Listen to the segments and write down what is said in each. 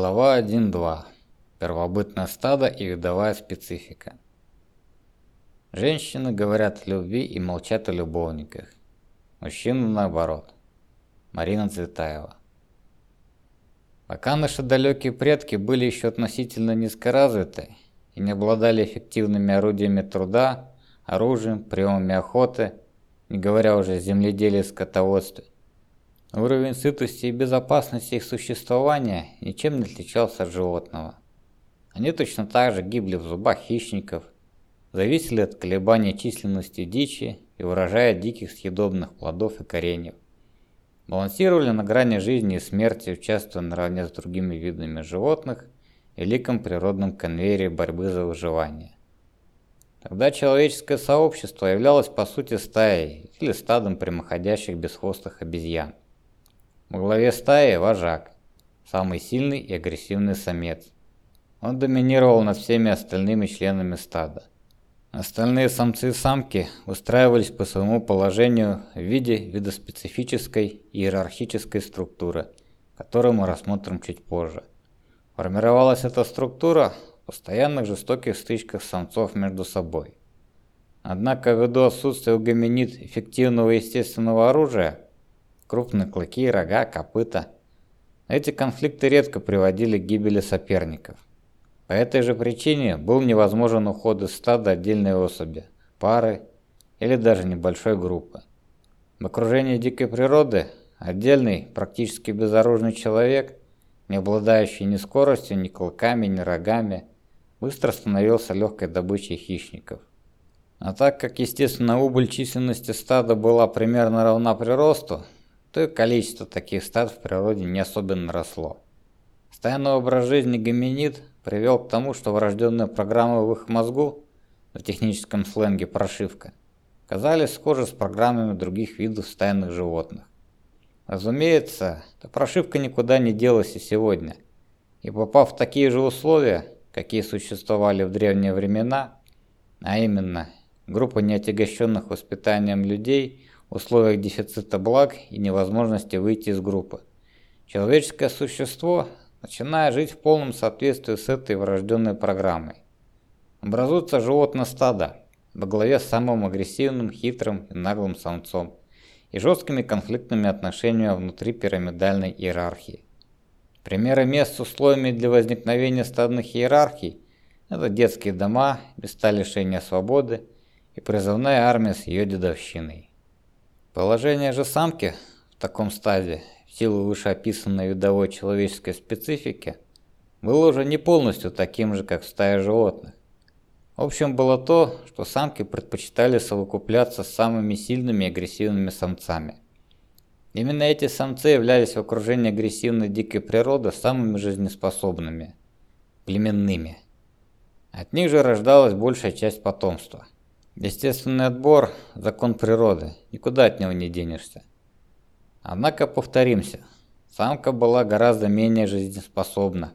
Глава 1.2. Первобытное стадо и видовая специфика. Женщины говорят о любви и молчат о любовниках. Мужчины наоборот. Марина Цветаева. Пока наши далекие предки были еще относительно низкоразвиты и не обладали эффективными орудиями труда, оружием, приемами охоты, не говоря уже о земледелии и скотоводстве, Уровень сытости и безопасности их существования ничем не отличался от животного. Они точно так же гибли в зубах хищников, зависели от колебаний численности дичи и урожая диких съедобных плодов и кореньев. Балансировали на грани жизни и смерти, участвуя наравне с другими видами животных в великом природном конвейере борьбы за выживание. Тогда человеческое сообщество являлось по сути стаей или стадом прямоходящих бесхвостых обезьян. Во главе стаи вожак, самый сильный и агрессивный самец. Он доминировал над всеми остальными членами стада. Остальные самцы и самки устраивались по своему положению в виде видоспецифической иерархической структуры, которую мы рассмотрим чуть позже. Формировалась эта структура в постоянных жестоких стычках самцов между собой. Однако ввиду отсутствия у гоминид эффективного естественного оружия, крупные клыки, рога, копыта. Эти конфликты редко приводили к гибели соперников. По этой же причине был невозможен уход из стада отдельной особи, пары или даже небольшой группы. В окружении дикой природы отдельный, практически безоружный человек, не обладающий ни скоростью, ни клыками, ни рогами, быстро становился легкой добычей хищников. А так как, естественно, убыль численности стада была примерно равна приросту, то и количество таких стад в природе не особенно росло. Постоянный образ жизни гоминид привел к тому, что врожденные программы в их мозгу, на техническом сленге прошивка, казались схожи с программами других видов стайных животных. Разумеется, эта прошивка никуда не делась и сегодня, и попав в такие же условия, какие существовали в древние времена, а именно группа неотягощенных воспитанием людей условиях дефицита благ и невозможности выйти из группы. Человеческое существо, начиная жить в полном соответствии с этой врожденной программой. Образуется животное стадо во главе с самым агрессивным, хитрым и наглым самцом и жесткими конфликтными отношениями внутри пирамидальной иерархии. Примеры мест с условиями для возникновения стадных иерархий – это детские дома, места лишения свободы и призывная армия с ее дедовщиной. Положение же самки в таком стадии, в силу вышеописанной видовой человеческой специфики, было уже не полностью таким же, как в стае животных. В общем, было то, что самки предпочитали совокупляться с самыми сильными и агрессивными самцами. Именно эти самцы являлись в окружении агрессивной дикой природы самыми жизнеспособными, племенными. От них же рождалась большая часть потомства – Естественный отбор – закон природы, никуда от него не денешься. Однако повторимся, самка была гораздо менее жизнеспособна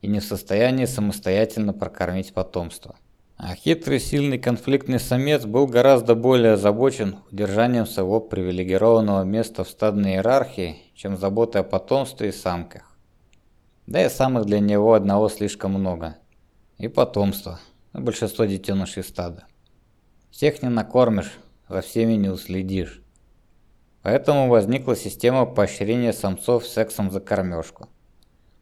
и не в состоянии самостоятельно прокормить потомство. А хитрый, сильный конфликтный самец был гораздо более озабочен удержанием своего привилегированного места в стадной иерархии, чем заботой о потомстве и самках. Да и самых для него одного слишком много. И потомство, большинство детенышей стада. Всех не накормишь, за всеми не уследишь. Поэтому возникла система поощрения самцов сексом за кормежку,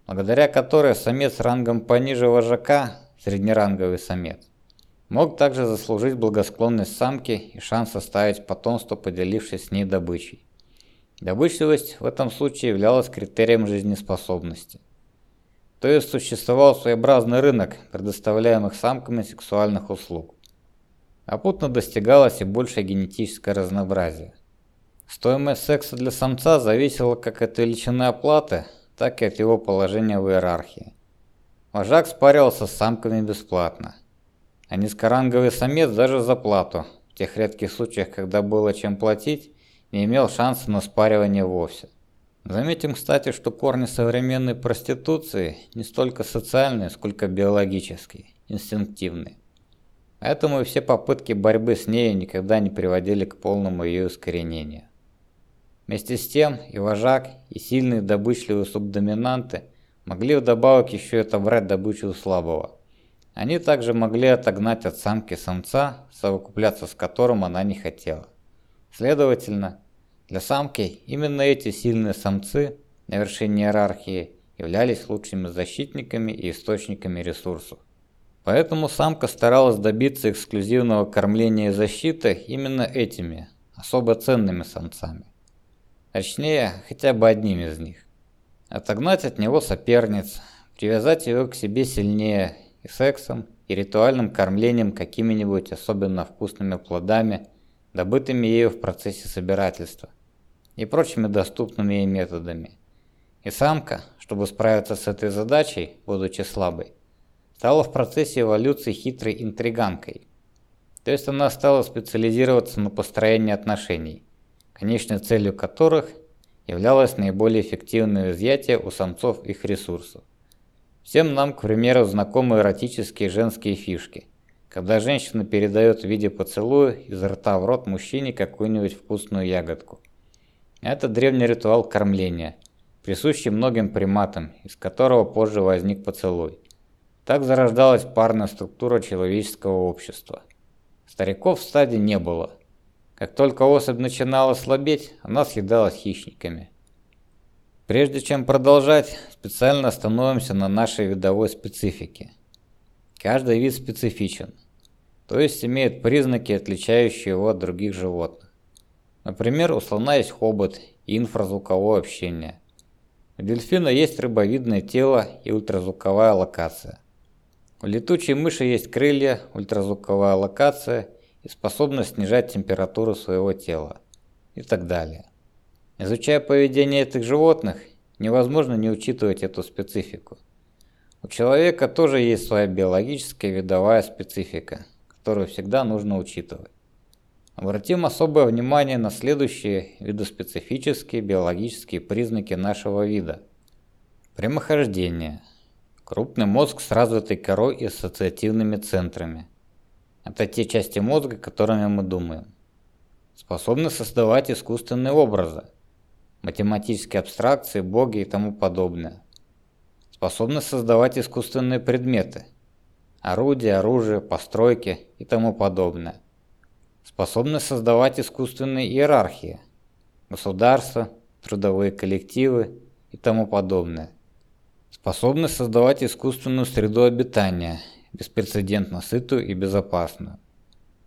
благодаря которой самец рангом пониже вожака, среднеранговый самец, мог также заслужить благосклонность самки и шанс оставить потомство, поделившись с ней добычей. Добычливость в этом случае являлась критерием жизнеспособности. То есть существовал своеобразный рынок предоставляемых самками сексуальных услуг а попутно достигалось и большее генетическое разнообразие. Стоимость секса для самца зависела как от величины оплаты, так и от его положения в иерархии. Вожак спаривался с самками бесплатно, а низкоранговый самец даже за плату, в тех редких случаях, когда было чем платить, не имел шанса на спаривание вовсе. Заметим, кстати, что корни современной проституции не столько социальные, сколько биологические, инстинктивные. Поэтому все попытки борьбы с ней никогда не приводили к полному ее искоренению. Вместе с тем и вожак, и сильные добычливые субдоминанты могли вдобавок еще и отобрать добычу у слабого. Они также могли отогнать от самки самца, совокупляться с которым она не хотела. Следовательно, для самки именно эти сильные самцы на вершине иерархии являлись лучшими защитниками и источниками ресурсов. Поэтому самка старалась добиться эксклюзивного кормления и защиты именно этими, особо ценными самцами. Точнее, хотя бы одним из них. Отогнать от него соперниц, привязать его к себе сильнее и сексом, и ритуальным кормлением какими-нибудь особенно вкусными плодами, добытыми ею в процессе собирательства, и прочими доступными ей методами. И самка, чтобы справиться с этой задачей, будучи слабой, стала в процессе эволюции хитрой интриганкой. То есть она стала специализироваться на построении отношений, конечной целью которых являлось наиболее эффективное изъятие у самцов их ресурсов. Всем нам, к примеру, знакомы эротические женские фишки, когда женщина передает в виде поцелуя из рта в рот мужчине какую-нибудь вкусную ягодку. Это древний ритуал кормления, присущий многим приматам, из которого позже возник поцелуй. Так зарождалась парная структура человеческого общества. Стариков в стаде не было. Как только особь начинала слабеть, она съедалась хищниками. Прежде чем продолжать, специально остановимся на нашей видовой специфике. Каждый вид специфичен, то есть имеет признаки, отличающие его от других животных. Например, у слона есть хобот и инфразвуковое общение. У дельфина есть рыбовидное тело и ультразвуковая локация. У летучей мыши есть крылья, ультразвуковая локация и способность снижать температуру своего тела и так далее. Изучая поведение этих животных, невозможно не учитывать эту специфику. У человека тоже есть своя биологическая видовая специфика, которую всегда нужно учитывать. Обратим особое внимание на следующие видоспецифические биологические признаки нашего вида. Прямохождение – Крупный мозг с развитой корой и ассоциативными центрами. Это те части мозга, которыми мы думаем. Способны создавать искусственные образы, математические абстракции, боги и тому подобное. Способны создавать искусственные предметы, орудия, оружие, постройки и тому подобное. Способны создавать искусственные иерархии, государства, трудовые коллективы и тому подобное способны создавать искусственную среду обитания, беспрецедентно сытую и безопасную.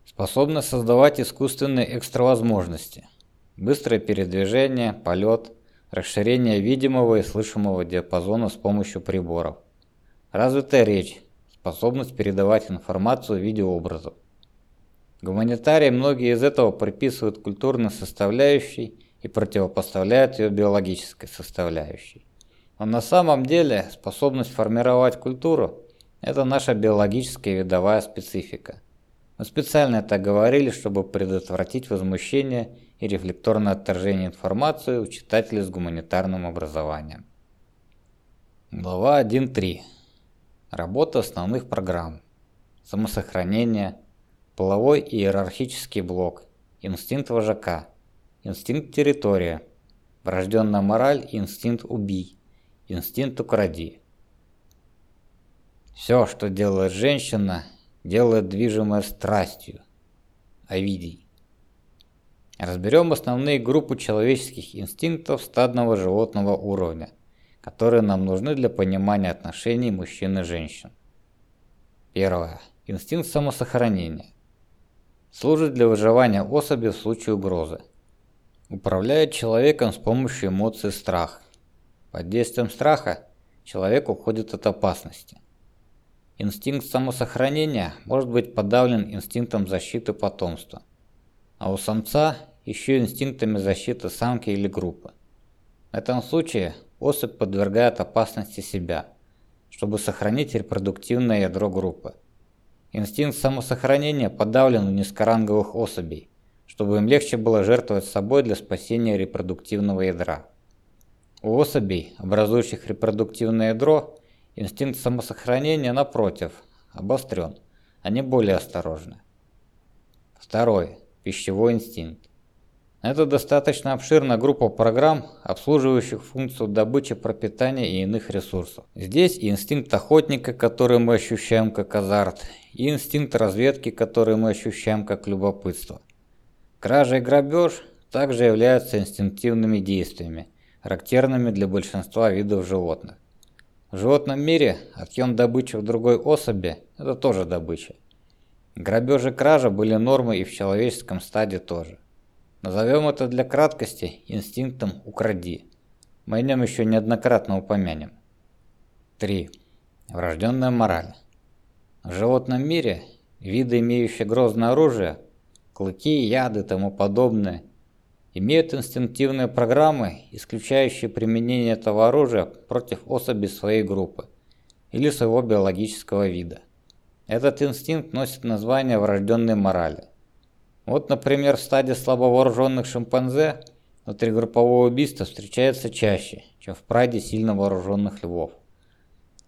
Способны создавать искусственные экстравозможности, быстрое передвижение, полет, расширение видимого и слышимого диапазона с помощью приборов. Развитая речь, способность передавать информацию в виде образов. Гуманитарии многие из этого приписывают культурной составляющей и противопоставляют ее биологической составляющей. Но на самом деле способность формировать культуру – это наша биологическая видовая специфика. Мы специально это говорили, чтобы предотвратить возмущение и рефлекторное отторжение информации у читателей с гуманитарным образованием. Глава 1.3. Работа основных программ. Самосохранение. Половой и иерархический блок. Инстинкт вожака. Инстинкт территория. Врожденная мораль и инстинкт убий инстинкт укради. Все, что делает женщина, делает движимое страстью. Овидий. Разберем основные группы человеческих инстинктов стадного животного уровня, которые нам нужны для понимания отношений мужчин и женщин. Первое. Инстинкт самосохранения. Служит для выживания особи в случае угрозы. Управляет человеком с помощью эмоции страх, под действием страха человек уходит от опасности. Инстинкт самосохранения может быть подавлен инстинктом защиты потомства, а у самца еще инстинктами защиты самки или группы. В этом случае особь подвергает опасности себя, чтобы сохранить репродуктивное ядро группы. Инстинкт самосохранения подавлен у низкоранговых особей, чтобы им легче было жертвовать собой для спасения репродуктивного ядра. У особей, образующих репродуктивное ядро, инстинкт самосохранения, напротив, обострен, они более осторожны. Второй. Пищевой инстинкт. Это достаточно обширная группа программ, обслуживающих функцию добычи пропитания и иных ресурсов. Здесь и инстинкт охотника, который мы ощущаем как азарт, и инстинкт разведки, который мы ощущаем как любопытство. Кража и грабеж также являются инстинктивными действиями, характерными для большинства видов животных. В животном мире отъем добычи в другой особи – это тоже добыча. Грабеж и кража были нормой и в человеческом стаде тоже. Назовем это для краткости инстинктом «укради». Мы о нем еще неоднократно упомянем. 3. Врожденная мораль. В животном мире виды, имеющие грозное оружие, клыки, яды и тому подобное, имеют инстинктивные программы, исключающие применение этого оружия против особей своей группы или своего биологического вида. Этот инстинкт носит название врожденной морали. Вот, например, в стаде слабовооруженных шимпанзе внутригрупповое убийство встречается чаще, чем в праде сильно вооруженных львов.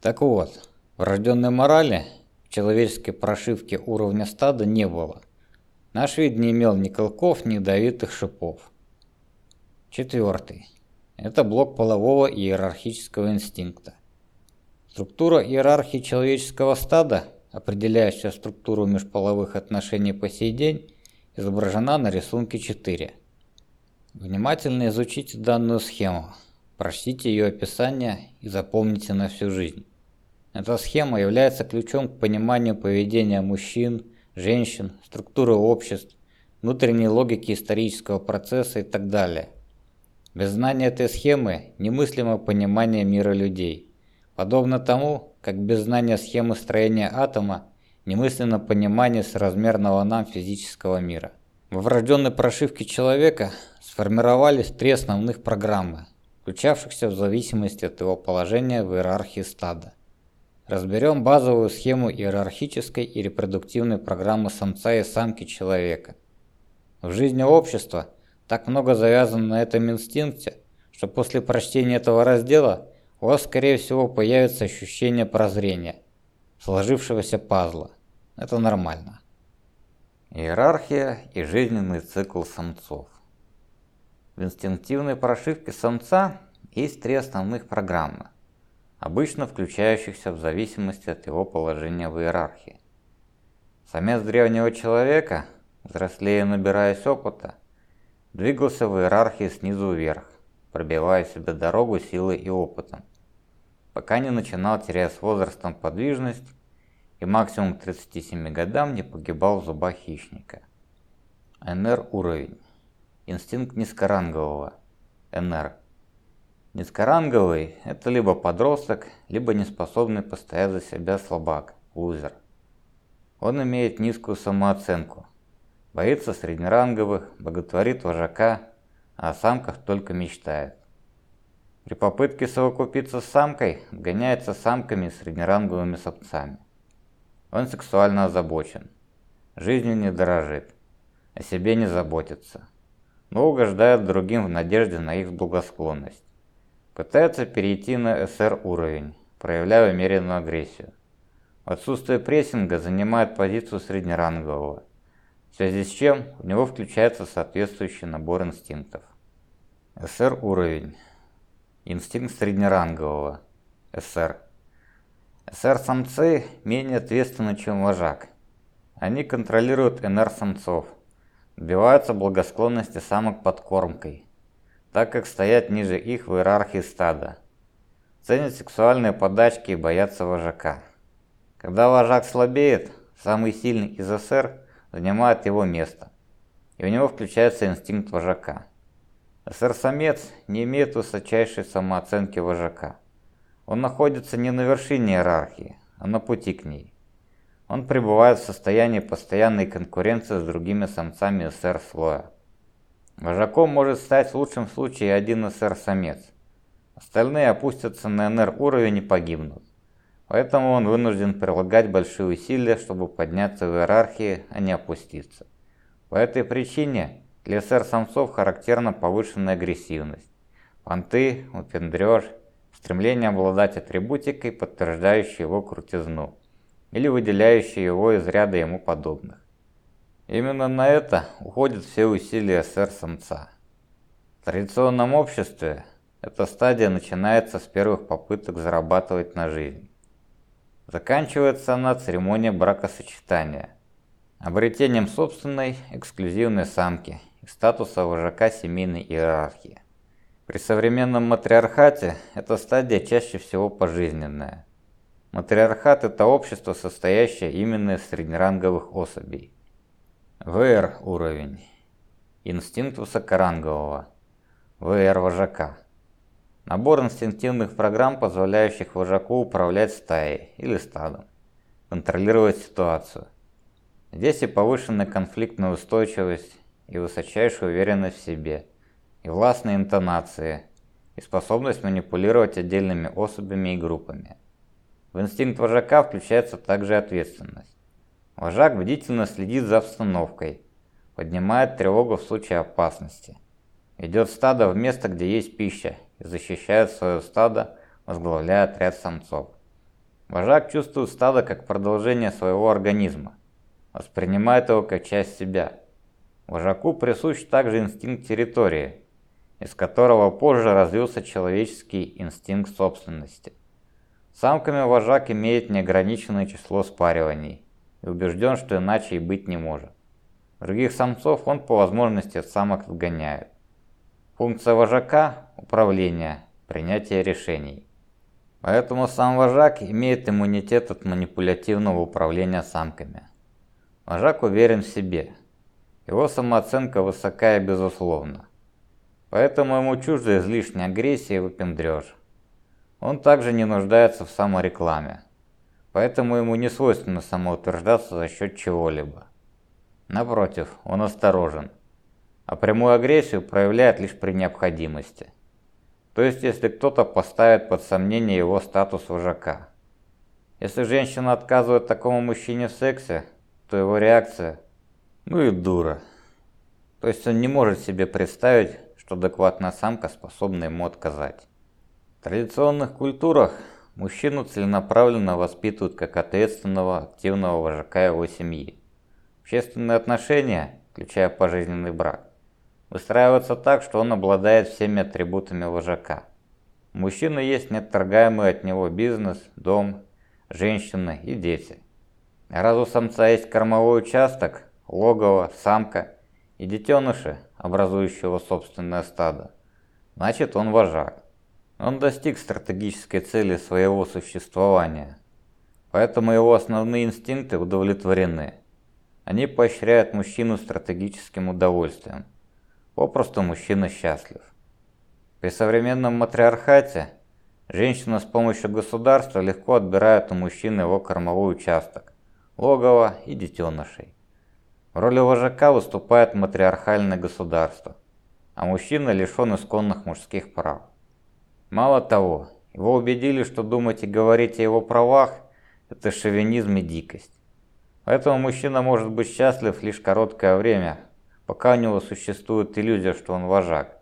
Так вот, врожденной морали в человеческой прошивке уровня стада не было. Наш вид не имел ни колков, ни ядовитых шипов. Четвертый. Это блок полового иерархического инстинкта. Структура иерархии человеческого стада, определяющая структуру межполовых отношений по сей день, изображена на рисунке 4. Внимательно изучите данную схему, прочтите ее описание и запомните на всю жизнь. Эта схема является ключом к пониманию поведения мужчин, женщин, структуры обществ, внутренней логики исторического процесса и так далее. Без знания этой схемы немыслимо понимание мира людей. Подобно тому, как без знания схемы строения атома немысленно понимание соразмерного нам физического мира. Во врожденной прошивке человека сформировались три основных программы, включавшихся в зависимости от его положения в иерархии стада. Разберем базовую схему иерархической и репродуктивной программы самца и самки человека. В жизни общества так много завязано на этом инстинкте, что после прочтения этого раздела у вас скорее всего появится ощущение прозрения – сложившегося пазла. Это нормально. Иерархия и жизненный цикл самцов. В инстинктивной прошивке самца есть три основных программы, обычно включающихся в зависимости от его положения в иерархии. Самец древнего человека, взрослея набираясь опыта, двигался в иерархии снизу вверх, пробивая себе дорогу силой и опытом пока не начинал терять с возрастом подвижность и максимум к 37 годам не погибал в зубах хищника. НР уровень. Инстинкт низкорангового. НР. Низкоранговый – это либо подросток, либо неспособный постоять за себя слабак, лузер. Он имеет низкую самооценку, боится среднеранговых, боготворит вожака, а о самках только мечтает. При попытке совокупиться с самкой гоняется самками и среднеранговыми самцами. Он сексуально озабочен, жизнью не дорожит, о себе не заботится, но угождает другим в надежде на их благосклонность. Пытается перейти на СР уровень, проявляя умеренную агрессию. Отсутствие прессинга занимает позицию среднерангового, в связи с чем у него включается соответствующий набор инстинктов. СР уровень Инстинкт среднерангового. СР. СР-самцы менее ответственны, чем вожак. Они контролируют НР-самцов, добиваются благосклонности самок подкормкой, так как стоят ниже их в иерархии стада. Ценят сексуальные подачки и боятся вожака. Когда вожак слабеет, самый сильный из СР занимает его место, и у него включается инстинкт вожака. СР-самец не имеет высочайшей самооценки вожака. Он находится не на вершине иерархии, а на пути к ней. Он пребывает в состоянии постоянной конкуренции с другими самцами СР-слоя. Вожаком может стать в лучшем случае один СР-самец. Остальные опустятся на НР уровень и погибнут. Поэтому он вынужден прилагать большие усилия, чтобы подняться в иерархии, а не опуститься. По этой причине для СР-самцов характерна повышенная агрессивность, понты, упендреж, стремление обладать атрибутикой, подтверждающей его крутизну, или выделяющей его из ряда ему подобных. Именно на это уходят все усилия сэр-самца. В традиционном обществе эта стадия начинается с первых попыток зарабатывать на жизнь. Заканчивается она церемонией бракосочетания, обретением собственной эксклюзивной самки и статуса вожака семейной иерархии. При современном матриархате эта стадия чаще всего пожизненная. Матриархат – это общество, состоящее именно из среднеранговых особей. ВР уровень. Инстинкт высокорангового. ВР вожака. Набор инстинктивных программ, позволяющих вожаку управлять стаей или стадом, контролировать ситуацию. Здесь и повышенная конфликтная устойчивость, и высочайшая уверенность в себе, и властные интонации, и способность манипулировать отдельными особями и группами. В инстинкт вожака включается также ответственность. Вожак бдительно следит за обстановкой, поднимает тревогу в случае опасности, ведет стадо в место, где есть пища, и защищает свое стадо, возглавляя отряд самцов. Вожак чувствует стадо как продолжение своего организма, воспринимает его как часть себя. Вожаку присущ также инстинкт территории, из которого позже развился человеческий инстинкт собственности. Самками вожак имеет неограниченное число спариваний и убежден, что иначе и быть не может. Других самцов он по возможности самок отгоняет. Функция вожака – управление, принятие решений. Поэтому сам вожак имеет иммунитет от манипулятивного управления самками. Вожак уверен в себе. Его самооценка высока и безусловна. Поэтому ему чужда излишняя агрессия и выпендрёж. Он также не нуждается в саморекламе. Поэтому ему не свойственно самоутверждаться за счет чего-либо. Напротив, он осторожен а прямую агрессию проявляет лишь при необходимости. То есть, если кто-то поставит под сомнение его статус вожака. Если женщина отказывает такому мужчине в сексе, то его реакция «ну и дура». То есть он не может себе представить, что адекватная самка способна ему отказать. В традиционных культурах мужчину целенаправленно воспитывают как ответственного, активного вожака его семьи. Общественные отношения, включая пожизненный брак, выстраивается так, что он обладает всеми атрибутами вожака. У мужчины есть неотторгаемый от него бизнес, дом, женщина и дети. Раз у самца есть кормовой участок, логово, самка и детеныши, образующего собственное стадо, значит он вожак. Он достиг стратегической цели своего существования, поэтому его основные инстинкты удовлетворены. Они поощряют мужчину стратегическим удовольствием. Попросту мужчина счастлив. При современном матриархате женщина с помощью государства легко отбирает у мужчины его кормовой участок, логово и детенышей. В роли вожака выступает матриархальное государство, а мужчина лишен исконных мужских прав. Мало того, его убедили, что думать и говорить о его правах – это шовинизм и дикость. Поэтому мужчина может быть счастлив лишь короткое время, пока у него существует иллюзия, что он вожак.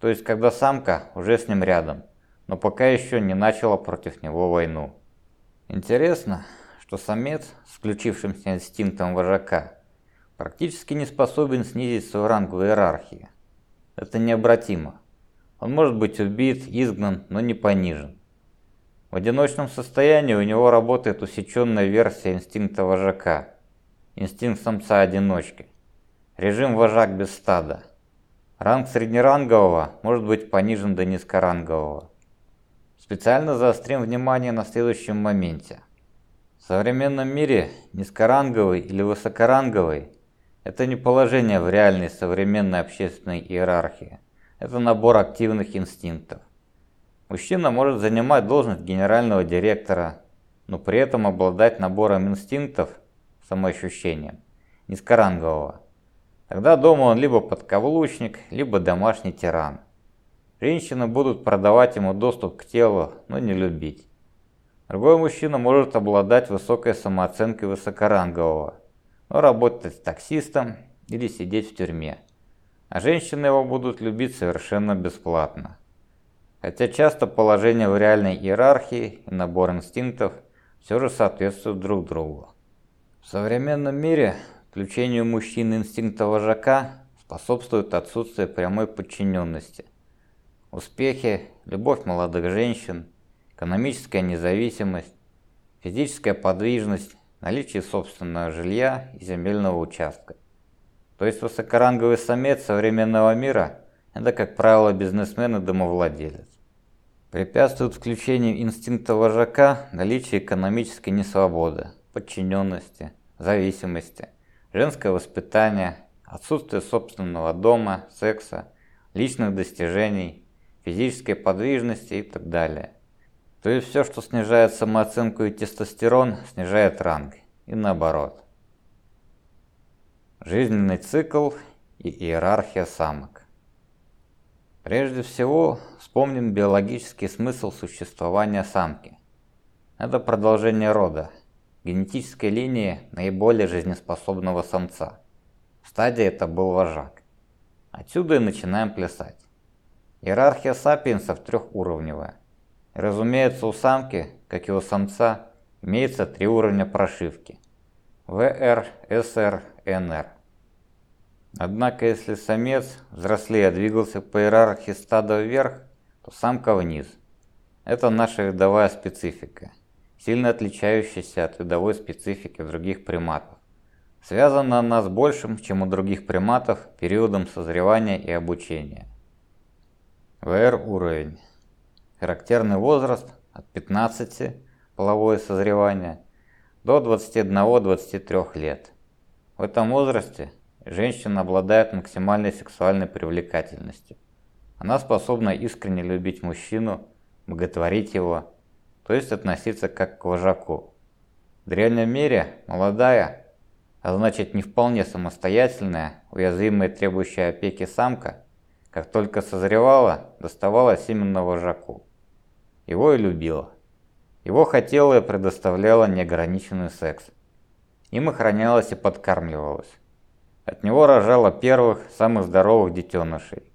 То есть, когда самка уже с ним рядом, но пока еще не начала против него войну. Интересно, что самец с включившимся инстинктом вожака практически не способен снизить свой ранг в иерархии. Это необратимо. Он может быть убит, изгнан, но не понижен. В одиночном состоянии у него работает усеченная версия инстинкта вожака, инстинкт самца-одиночки. Режим вожак без стада. Ранг среднерангового может быть понижен до низкорангового. Специально заострим внимание на следующем моменте. В современном мире низкоранговый или высокоранговый – это не положение в реальной современной общественной иерархии. Это набор активных инстинктов. Мужчина может занимать должность генерального директора, но при этом обладать набором инстинктов, самоощущением, низкорангового – Тогда дома он либо подкаблучник, либо домашний тиран. Женщины будут продавать ему доступ к телу, но не любить. Другой мужчина может обладать высокой самооценкой высокорангового, но работать таксистом или сидеть в тюрьме. А женщины его будут любить совершенно бесплатно. Хотя часто положение в реальной иерархии и набор инстинктов все же соответствуют друг другу. В современном мире включению мужчины инстинкта вожака способствует отсутствие прямой подчиненности. Успехи, любовь молодых женщин, экономическая независимость, физическая подвижность, наличие собственного жилья и земельного участка. То есть высокоранговый самец современного мира – это, как правило, бизнесмен и домовладелец. Препятствует включению инстинкта вожака наличие экономической несвободы, подчиненности, зависимости, женское воспитание, отсутствие собственного дома, секса, личных достижений, физической подвижности и так далее. То есть все, что снижает самооценку и тестостерон, снижает ранг, и наоборот. Жизненный цикл и иерархия самок. Прежде всего, вспомним биологический смысл существования самки. Это продолжение рода, генетической линии наиболее жизнеспособного самца. В стадии это был вожак. Отсюда и начинаем плясать. Иерархия сапиенсов трехуровневая. И, разумеется, у самки, как и у самца, имеется три уровня прошивки. ВР, СР, НР. Однако, если самец, взрослее, двигался по иерархии стада вверх, то самка вниз. Это наша видовая специфика, сильно отличающаяся от видовой специфики других приматов. Связана она с большим, чем у других приматов, периодом созревания и обучения. ВР уровень. Характерный возраст от 15, половое созревание, до 21-23 лет. В этом возрасте женщина обладает максимальной сексуальной привлекательностью. Она способна искренне любить мужчину, боготворить его, то есть относиться как к вожаку. В древнем мире молодая, а значит не вполне самостоятельная, уязвимая требующая опеки самка, как только созревала, доставалась именно вожаку. Его и любила. Его хотела и предоставляла неограниченный секс. Им охранялась и подкармливалась. От него рожала первых, самых здоровых детенышей,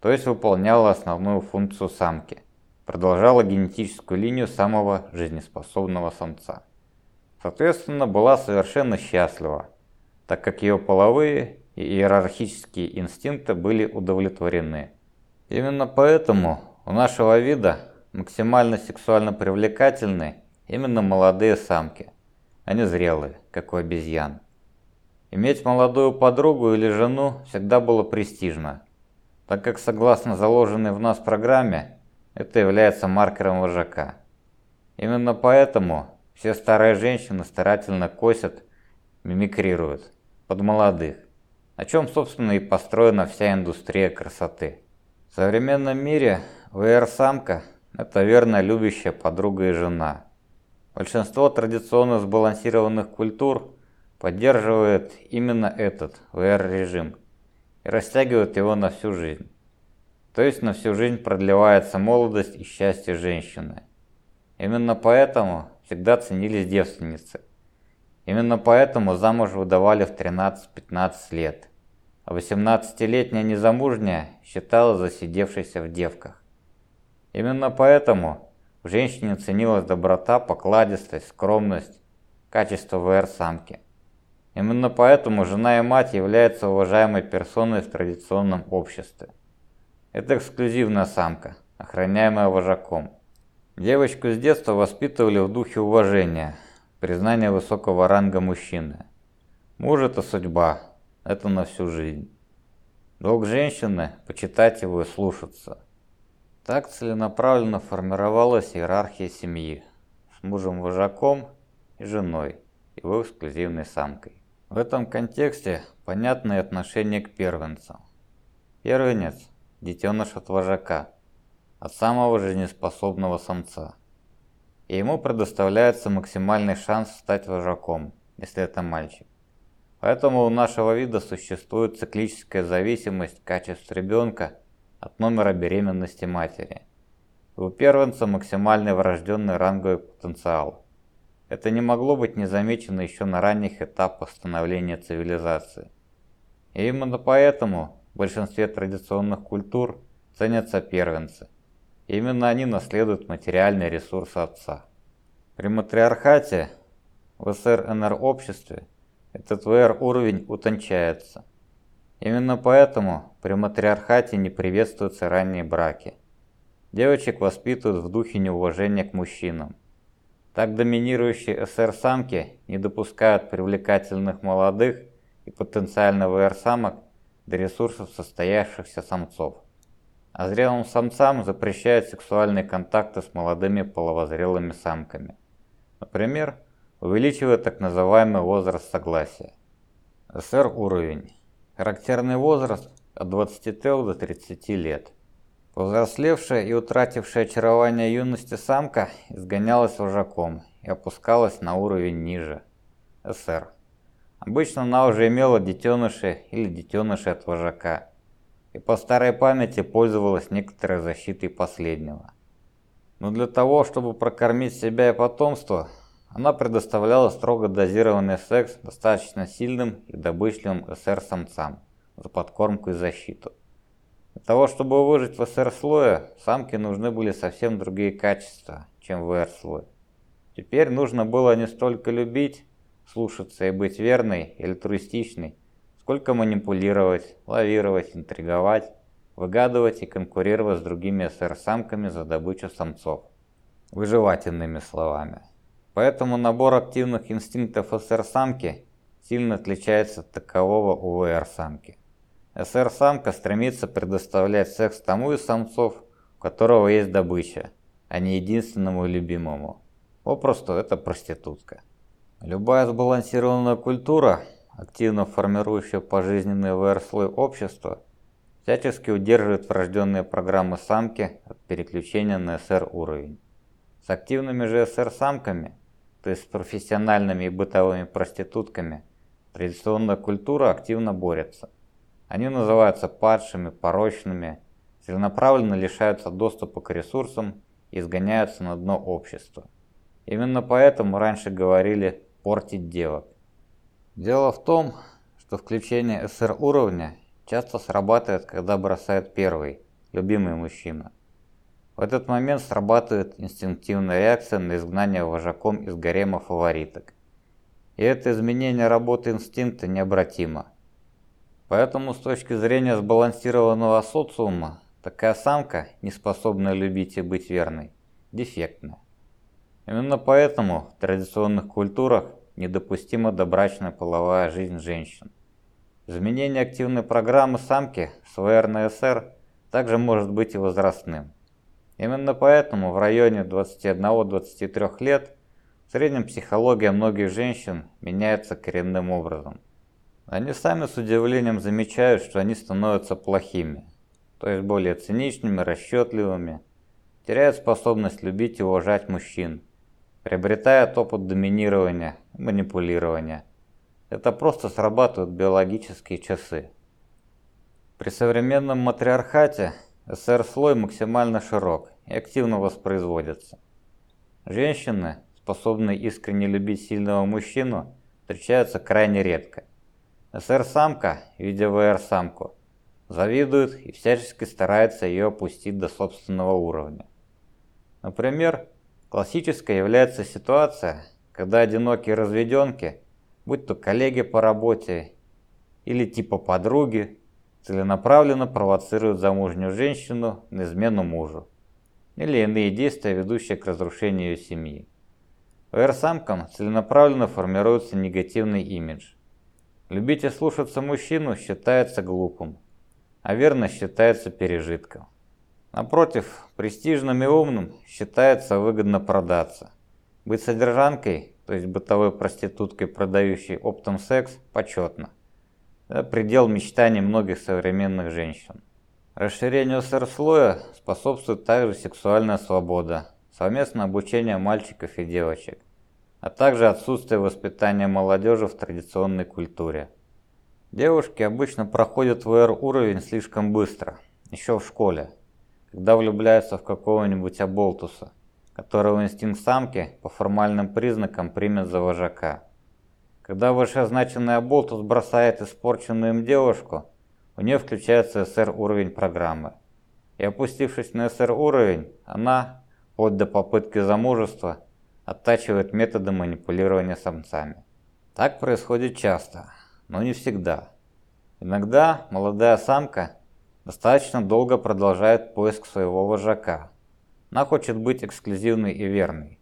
то есть выполняла основную функцию самки, продолжала генетическую линию самого жизнеспособного самца. Соответственно, была совершенно счастлива, так как ее половые и иерархические инстинкты были удовлетворены. Именно поэтому у нашего вида максимально сексуально привлекательны именно молодые самки, а не зрелые, как у обезьян. Иметь молодую подругу или жену всегда было престижно, так как согласно заложенной в нас программе, это является маркером вожака. Именно поэтому все старые женщины старательно косят, мимикрируют под молодых, на чем, собственно, и построена вся индустрия красоты. В современном мире ВР-самка – это верно любящая подруга и жена. Большинство традиционно сбалансированных культур поддерживает именно этот VR-режим и растягивает его на всю жизнь. То есть на всю жизнь продлевается молодость и счастье женщины. Именно поэтому всегда ценились девственницы. Именно поэтому замуж выдавали в 13-15 лет, а 18-летняя незамужняя считалась засидевшейся в девках. Именно поэтому в женщине ценилась доброта, покладистость, скромность, качество ВР-самки. Именно поэтому жена и мать являются уважаемой персоной в традиционном обществе. Это эксклюзивная самка, охраняемая вожаком. Девочку с детства воспитывали в духе уважения, признания высокого ранга мужчины. Муж – это судьба, это на всю жизнь. Долг женщины – почитать его и слушаться. Так целенаправленно формировалась иерархия семьи с мужем-вожаком и женой, его эксклюзивной самкой. В этом контексте понятное отношение к первенцам. Первенец – детеныш от вожака, от самого жизнеспособного самца. И ему предоставляется максимальный шанс стать вожаком, если это мальчик. Поэтому у нашего вида существует циклическая зависимость качеств ребенка от номера беременности матери. У первенца максимальный врожденный ранговый потенциал – это не могло быть незамечено еще на ранних этапах становления цивилизации. И именно поэтому в большинстве традиционных культур ценятся первенцы. именно они наследуют материальные ресурсы отца. При матриархате в СРНР обществе этот VR уровень утончается. Именно поэтому при матриархате не приветствуются ранние браки. Девочек воспитывают в духе неуважения к мужчинам. Так доминирующие СР-самки не допускают привлекательных молодых и потенциально ВР-самок до ресурсов состоявшихся самцов. А зрелым самцам запрещают сексуальные контакты с молодыми половозрелыми самками. Например, увеличивает так называемый возраст согласия. СР уровень. Характерный возраст от 23 до 30 лет. Повзрослевшая и утратившая очарование юности самка изгонялась вожаком и опускалась на уровень ниже. СР. Обычно она уже имела детенышей или детенышей от вожака, и по старой памяти пользовалась некоторой защитой последнего. Но для того, чтобы прокормить себя и потомство, она предоставляла строго дозированный секс достаточно сильным и добычливым СР-самцам за подкормку и защиту. Для того, чтобы выжить в СР-слое, самке нужны были совсем другие качества, чем в ВР-слое. Теперь нужно было не столько любить, слушаться и быть верной или туристичной, сколько манипулировать, лавировать, интриговать, выгадывать и конкурировать с другими СР-самками за добычу самцов. Выживать иными словами. Поэтому набор активных инстинктов СР-самки сильно отличается от такового у ВР-самки. СР-самка стремится предоставлять секс тому из самцов, у которого есть добыча, а не единственному любимому. Попросту это проститутка. Любая сбалансированная культура, активно формирующая пожизненный ВР-слой общества, всячески удерживает врожденные программы самки от переключения на СР-уровень. С активными же СР-самками, то есть с профессиональными и бытовыми проститутками, традиционная культура активно борется. Они называются падшими, порочными, целенаправленно лишаются доступа к ресурсам и изгоняются на дно общества. Именно поэтому раньше говорили «портить девок». Дело в том, что включение СР уровня часто срабатывает, когда бросает первый, любимый мужчина. В этот момент срабатывает инстинктивная реакция на изгнание вожаком из гарема фавориток. И это изменение работы инстинкта необратимо. Поэтому с точки зрения сбалансированного социума, такая самка, не способная любить и быть верной, дефектная. Именно поэтому в традиционных культурах недопустима добрачная половая жизнь женщин. Изменение активной программы самки с ВР на СР также может быть и возрастным. Именно поэтому в районе 21-23 лет в среднем психология многих женщин меняется коренным образом. Они сами с удивлением замечают, что они становятся плохими, то есть более циничными, расчетливыми, теряют способность любить и уважать мужчин, приобретают опыт доминирования манипулирования. Это просто срабатывают биологические часы. При современном матриархате СР-слой максимально широк и активно воспроизводится. Женщины, способные искренне любить сильного мужчину, встречаются крайне редко – СР-самка, видя ВР-самку, завидует и всячески старается ее опустить до собственного уровня. Например, классической является ситуация, когда одинокие разведенки, будь то коллеги по работе или типа подруги, целенаправленно провоцируют замужнюю женщину на измену мужу или иные действия, ведущие к разрушению ее семьи. ВР-самкам целенаправленно формируется негативный имидж – Любить и слушаться мужчину считается глупым, а верно считается пережитком. Напротив, престижным и умным считается выгодно продаться. Быть содержанкой, то есть бытовой проституткой, продающей оптом секс, почетно. Это предел мечтаний многих современных женщин. Расширению сэр-слоя способствует также сексуальная свобода, совместное обучение мальчиков и девочек а также отсутствие воспитания молодежи в традиционной культуре. Девушки обычно проходят VR-уровень слишком быстро, еще в школе, когда влюбляются в какого-нибудь оболтуса, которого инстинкт самки по формальным признакам примет за вожака. Когда вышеозначенный оболтус бросает испорченную им девушку, у нее включается СР-уровень программы. И опустившись на СР-уровень, она, вплоть до попытки замужества, оттачивает методы манипулирования самцами. Так происходит часто, но не всегда. Иногда молодая самка достаточно долго продолжает поиск своего вожака. Она хочет быть эксклюзивной и верной.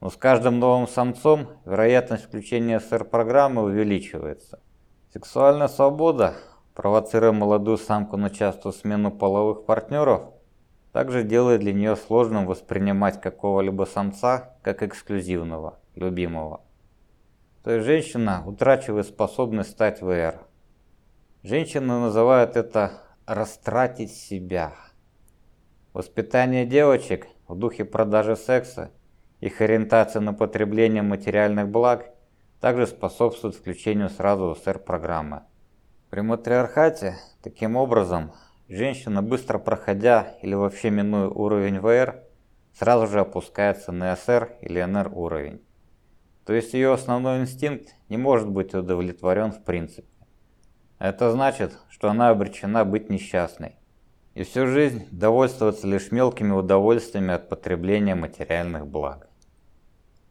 Но с каждым новым самцом вероятность включения СР-программы увеличивается. Сексуальная свобода, провоцируя молодую самку на частую смену половых партнеров, также делает для нее сложным воспринимать какого-либо самца как эксклюзивного, любимого. То есть женщина утрачивает способность стать ВР. Женщины называют это «растратить себя». Воспитание девочек в духе продажи секса, их ориентация на потребление материальных благ также способствует включению сразу в СР-программы. При матриархате, таким образом, женщина, быстро проходя или вообще минуя уровень ВР, сразу же опускается на СР или НР уровень. То есть ее основной инстинкт не может быть удовлетворен в принципе. Это значит, что она обречена быть несчастной. И всю жизнь довольствоваться лишь мелкими удовольствиями от потребления материальных благ.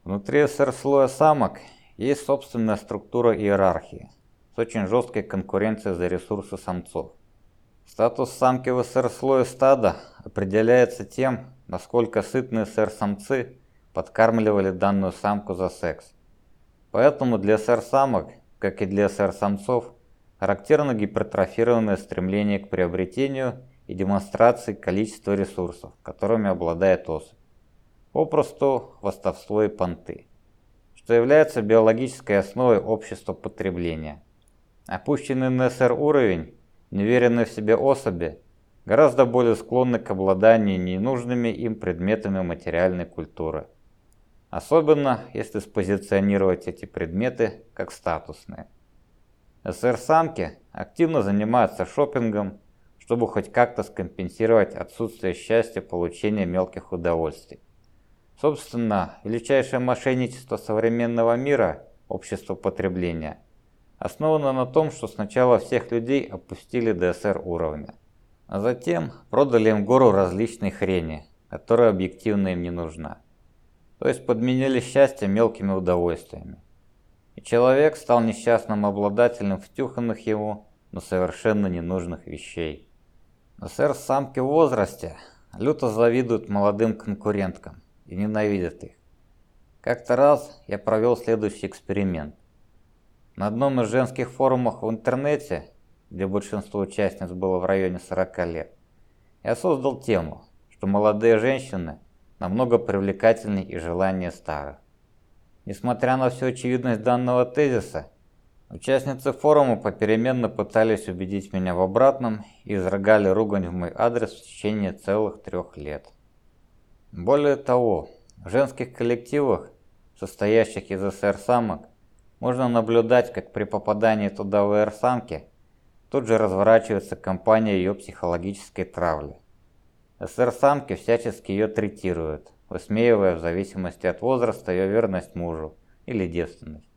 Внутри СР-слоя самок есть собственная структура иерархии с очень жесткой конкуренцией за ресурсы самцов. Статус самки в СР-слое стада определяется тем, насколько сытные СР-самцы подкармливали данную самку за секс. Поэтому для СР-самок, как и для СР-самцов, характерно гипертрофированное стремление к приобретению и демонстрации количества ресурсов, которыми обладает особь. Попросту хвастовство и понты, что является биологической основой общества потребления. Опущенный на СР уровень, неуверенные в себе особи, гораздо более склонны к обладанию ненужными им предметами материальной культуры – Особенно, если спозиционировать эти предметы как статусные. СР-самки активно занимаются шопингом, чтобы хоть как-то скомпенсировать отсутствие счастья получения мелких удовольствий. Собственно, величайшее мошенничество современного мира, общество потребления, основано на том, что сначала всех людей опустили до СР уровня, а затем продали им гору различной хрени, которая объективно им не нужна то есть подменили счастье мелкими удовольствиями. И человек стал несчастным обладателем втюханных ему, но совершенно ненужных вещей. Но сэр-самки в возрасте люто завидуют молодым конкуренткам и ненавидят их. Как-то раз я провел следующий эксперимент. На одном из женских форумов в интернете, где большинство участниц было в районе 40 лет, я создал тему, что молодые женщины – намного привлекательней и желания старых. Несмотря на всю очевидность данного тезиса, участницы форума попеременно пытались убедить меня в обратном и изрыгали ругань в мой адрес в течение целых трех лет. Более того, в женских коллективах, состоящих из СР-самок, можно наблюдать, как при попадании туда ВР-самки тут же разворачивается кампания ее психологической травли. СР-самки всячески ее третируют, высмеивая в зависимости от возраста ее верность мужу или девственность.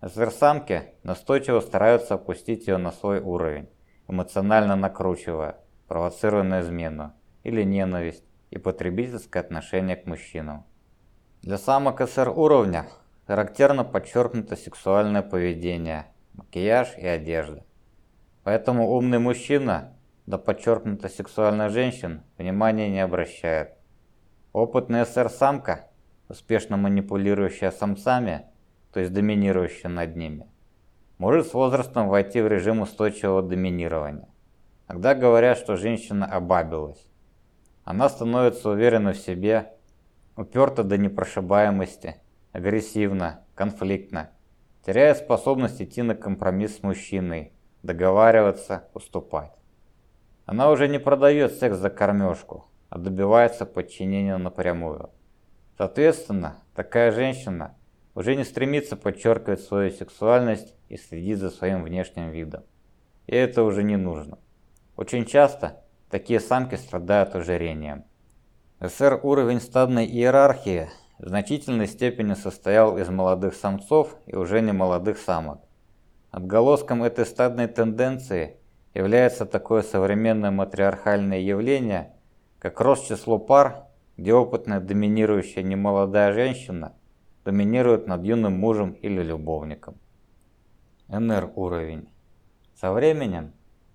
СР-самки настойчиво стараются опустить ее на свой уровень, эмоционально накручивая, провоцируя на измену или ненависть и потребительское отношение к мужчинам. Для самок СР уровня характерно подчеркнуто сексуальное поведение, макияж и одежда. Поэтому умный мужчина да подчеркнуто сексуальных женщин, внимания не обращает. Опытная СР-самка, успешно манипулирующая самцами, то есть доминирующая над ними, может с возрастом войти в режим устойчивого доминирования. Когда говорят, что женщина обабилась, она становится уверена в себе, уперта до непрошибаемости, агрессивна, конфликтна, теряет способность идти на компромисс с мужчиной, договариваться, уступать. Она уже не продает секс за кормежку, а добивается подчинения напрямую. Соответственно, такая женщина уже не стремится подчеркивать свою сексуальность и следить за своим внешним видом. И это уже не нужно. Очень часто такие самки страдают ожирением. СР уровень стадной иерархии в значительной степени состоял из молодых самцов и уже не молодых самок. Отголоском этой стадной тенденции является такое современное матриархальное явление, как рост число пар, где опытная доминирующая немолодая женщина доминирует над юным мужем или любовником. НР уровень. Со временем,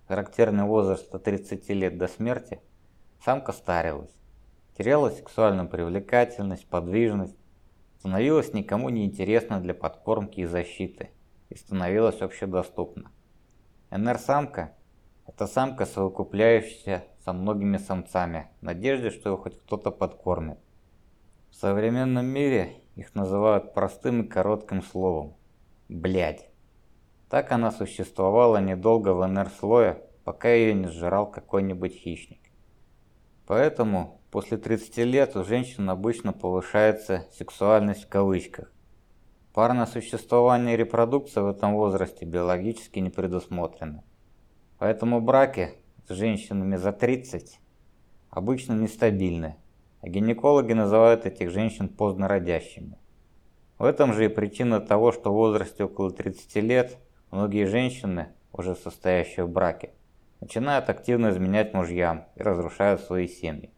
характерный возраст от 30 лет до смерти, самка старилась, теряла сексуальную привлекательность, подвижность, становилась никому не интересна для подкормки и защиты и становилась общедоступна. НР-самка – это самка, совокупляющаяся со многими самцами, в надежде, что его хоть кто-то подкормит. В современном мире их называют простым и коротким словом – блядь. Так она существовала недолго в НР-слое, пока ее не сжирал какой-нибудь хищник. Поэтому после 30 лет у женщин обычно повышается сексуальность в кавычках. Парное существование и репродукция в этом возрасте биологически не предусмотрены. Поэтому браки с женщинами за 30 обычно нестабильны, а гинекологи называют этих женщин поздно родящими. В этом же и причина того, что в возрасте около 30 лет многие женщины, уже состоящие в браке, начинают активно изменять мужьям и разрушают свои семьи.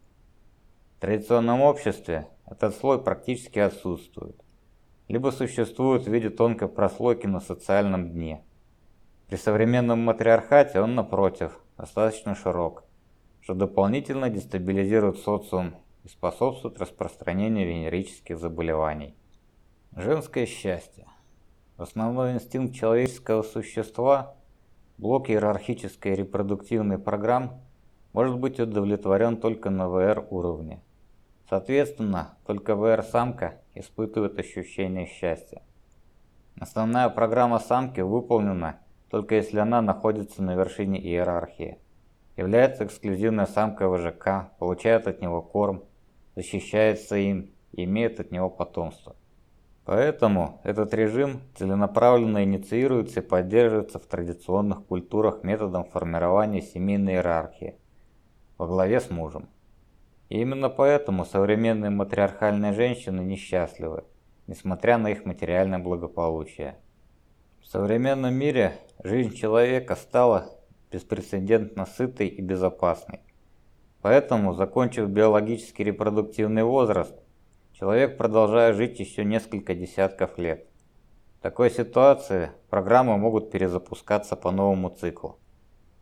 В традиционном обществе этот слой практически отсутствует, либо существует в виде тонкой прослойки на социальном дне. При современном матриархате он, напротив, достаточно широк, что дополнительно дестабилизирует социум и способствует распространению венерических заболеваний. Женское счастье. Основной инстинкт человеческого существа Блок иерархической репродуктивной программ может быть удовлетворен только на VR уровне. Соответственно, только VR-самка испытывает ощущение счастья. Основная программа самки выполнена только если она находится на вершине иерархии. Является эксклюзивной самкой ВЖК, получает от него корм, защищается им и имеет от него потомство. Поэтому этот режим целенаправленно инициируется и поддерживается в традиционных культурах методом формирования семейной иерархии во главе с мужем. И именно поэтому современные матриархальные женщины несчастливы, несмотря на их материальное благополучие. В современном мире жизнь человека стала беспрецедентно сытой и безопасной. Поэтому, закончив биологический репродуктивный возраст, человек продолжает жить еще несколько десятков лет. В такой ситуации программы могут перезапускаться по новому циклу.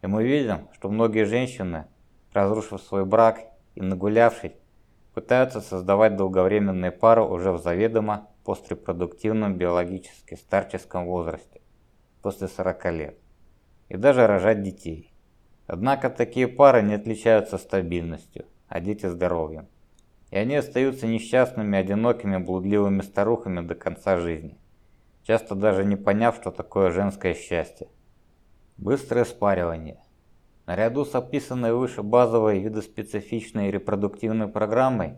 И мы видим, что многие женщины, разрушив свой брак и нагулявшись, пытаются создавать долговременные пары уже в заведомо пострепродуктивном биологически старческом возрасте, после 40 лет, и даже рожать детей. Однако такие пары не отличаются стабильностью, а дети здоровьем и они остаются несчастными, одинокими, блудливыми старухами до конца жизни, часто даже не поняв, что такое женское счастье. Быстрое спаривание. Наряду с описанной выше базовой видоспецифичной репродуктивной программой,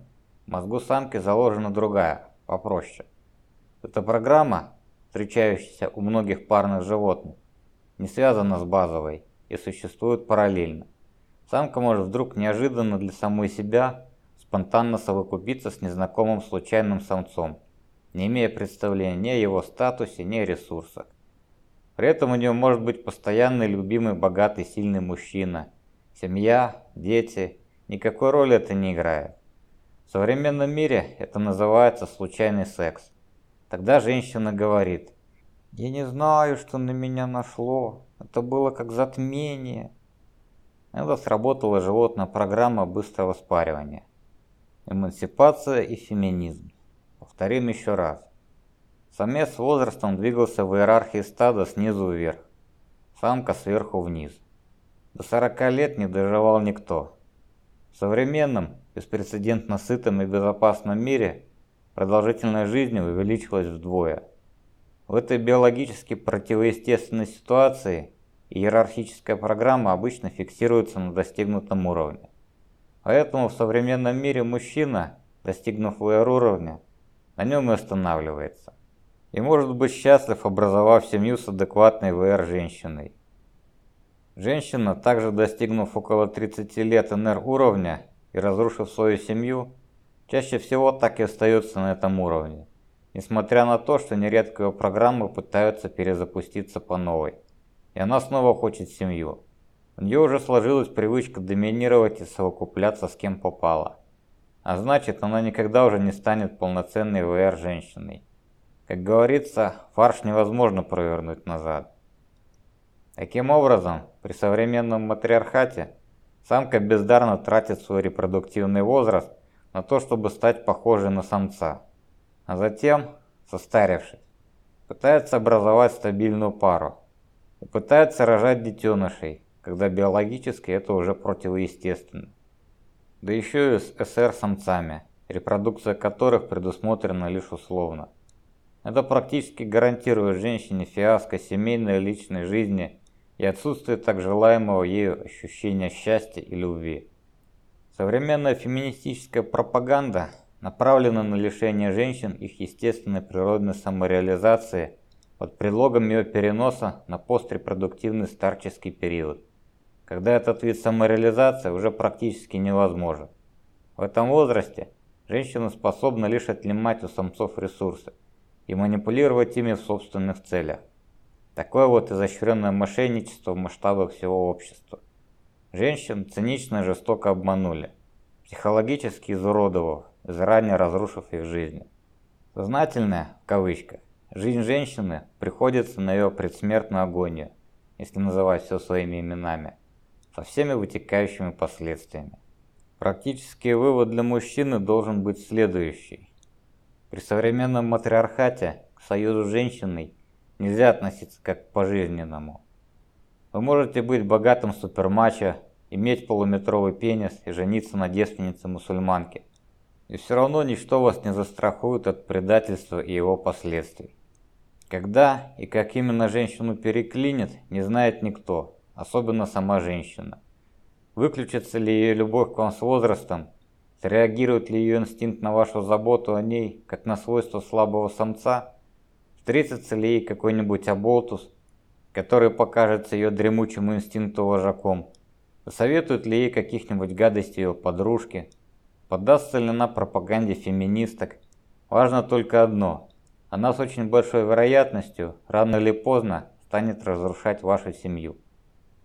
в мозгу самки заложена другая, попроще. Эта программа, встречающаяся у многих парных животных, не связана с базовой и существует параллельно. Самка может вдруг неожиданно для самой себя спонтанно совокупиться с незнакомым случайным самцом, не имея представления ни о его статусе, ни о ресурсах. При этом у него может быть постоянный, любимый, богатый, сильный мужчина. Семья, дети. Никакой роли это не играет. В современном мире это называется случайный секс. Тогда женщина говорит, «Я не знаю, что на меня нашло. Это было как затмение». Это сработала животная программа быстрого спаривания. Эмансипация и феминизм. Повторим еще раз. Самец с возрастом двигался в иерархии стада снизу вверх, самка сверху вниз. До 40 лет не доживал никто. В современном, беспрецедентно сытом и безопасном мире продолжительность жизни увеличилась вдвое. В этой биологически противоестественной ситуации иерархическая программа обычно фиксируется на достигнутом уровне. Поэтому в современном мире мужчина, достигнув VR уровня, на нем и останавливается. И может быть счастлив, образовав семью с адекватной VR женщиной. Женщина, также достигнув около 30 лет НР уровня и разрушив свою семью, чаще всего так и остается на этом уровне, несмотря на то, что нередко ее программы пытаются перезапуститься по новой, и она снова хочет семью. У нее уже сложилась привычка доминировать и совокупляться с кем попало. А значит, она никогда уже не станет полноценной VR-женщиной. Как говорится, фарш невозможно провернуть назад. Таким образом, при современном матриархате самка бездарно тратит свой репродуктивный возраст на то, чтобы стать похожей на самца, а затем, состарившись, пытается образовать стабильную пару и пытается рожать детенышей, когда биологически это уже противоестественно. Да еще и с СР-самцами, репродукция которых предусмотрена лишь условно. Это практически гарантирует женщине фиаско семейной и личной жизни и отсутствие так желаемого ею ощущения счастья и любви. Современная феминистическая пропаганда направлена на лишение женщин их естественной природной самореализации под предлогом ее переноса на пострепродуктивный старческий период, когда этот вид самореализации уже практически невозможен. В этом возрасте женщина способна лишь отнимать у самцов ресурсы и манипулировать ими в собственных целях. Такое вот изощренное мошенничество в масштабах всего общества. Женщин цинично и жестоко обманули, психологически изуродовав, заранее разрушив их жизни. Сознательная, в кавычках, жизнь женщины приходится на ее предсмертную агонию, если называть все своими именами, со всеми вытекающими последствиями. Практический вывод для мужчины должен быть следующий. При современном матриархате к союзу с женщиной нельзя относиться как к пожизненному. Вы можете быть богатым супермачо, иметь полуметровый пенис и жениться на девственнице мусульманки. И все равно ничто вас не застрахует от предательства и его последствий. Когда и как именно женщину переклинит, не знает никто, особенно сама женщина. Выключится ли ее любовь к вам с возрастом, среагирует ли ее инстинкт на вашу заботу о ней, как на свойство слабого самца, встретится ли ей какой-нибудь оболтус, который покажется ее дремучему инстинкту вожаком, посоветует ли ей каких-нибудь гадостей ее подружки, поддастся ли она пропаганде феминисток. Важно только одно – она с очень большой вероятностью, рано или поздно, станет разрушать вашу семью.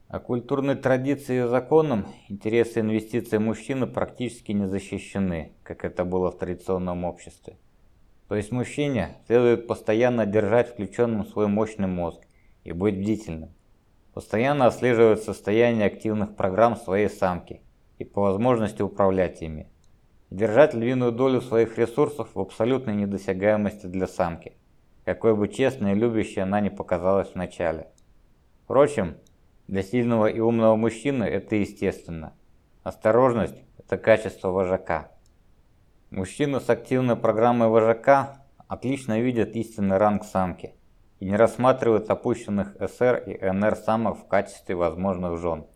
А культурной традиции и законам интересы и инвестиции мужчины практически не защищены, как это было в традиционном обществе. То есть мужчине следует постоянно держать включенным свой мощный мозг и быть бдительным. Постоянно отслеживать состояние активных программ своей самки и по возможности управлять ими держать львиную долю своих ресурсов в абсолютной недосягаемости для самки, какой бы честной и любящей она ни показалась вначале. Впрочем, для сильного и умного мужчины это естественно. Осторожность – это качество вожака. Мужчины с активной программой вожака отлично видят истинный ранг самки и не рассматривают опущенных СР и НР самок в качестве возможных жен.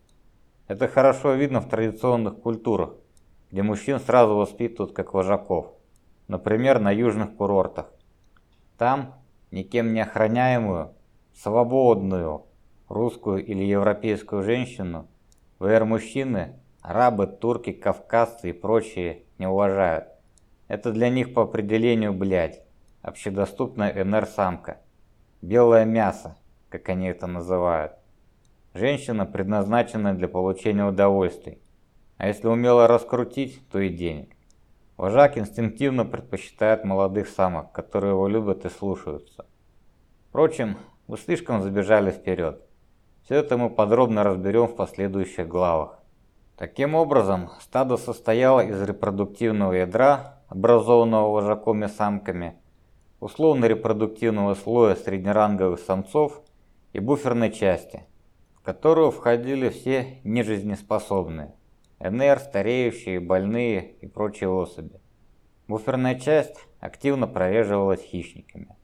Это хорошо видно в традиционных культурах, где мужчин сразу воспитывают как вожаков, например, на южных курортах. Там никем не охраняемую, свободную русскую или европейскую женщину ВР-мужчины, арабы, турки, кавказцы и прочие не уважают. Это для них по определению, блядь, общедоступная НР-самка. Белое мясо, как они это называют. Женщина, предназначенная для получения удовольствий. А если умело раскрутить, то и денег. Вожак инстинктивно предпочитает молодых самок, которые его любят и слушаются. Впрочем, вы слишком забежали вперед. Все это мы подробно разберем в последующих главах. Таким образом, стадо состояло из репродуктивного ядра, образованного вожаком и самками, условно-репродуктивного слоя среднеранговых самцов и буферной части, в которую входили все нежизнеспособные. НР, стареющие, больные и прочие особи. Буферная часть активно прореживалась хищниками.